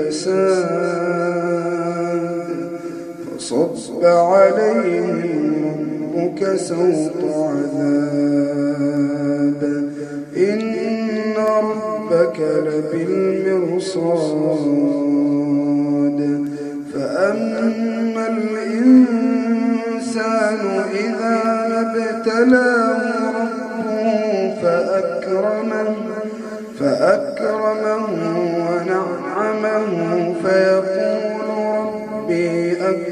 الفساد فصب عليهم ربك سوط عذاب. إن ربك لبالمرصاد. فأما الإنسان إذا ابتلاه ربه فأكرمه فأكرمه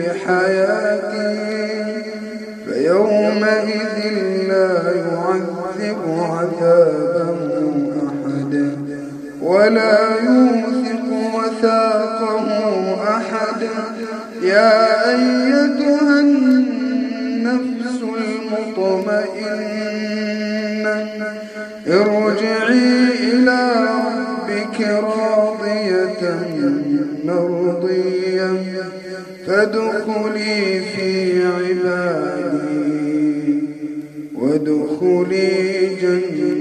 لحياتي فيومئذ لا يعذب عذابه أحد ولا يوثق وثاقه أحد. يا أيتها النفس المطمئنة ارجعي إلى ربك راضية. مرضية فادخلي في عبادي وادخلي جنة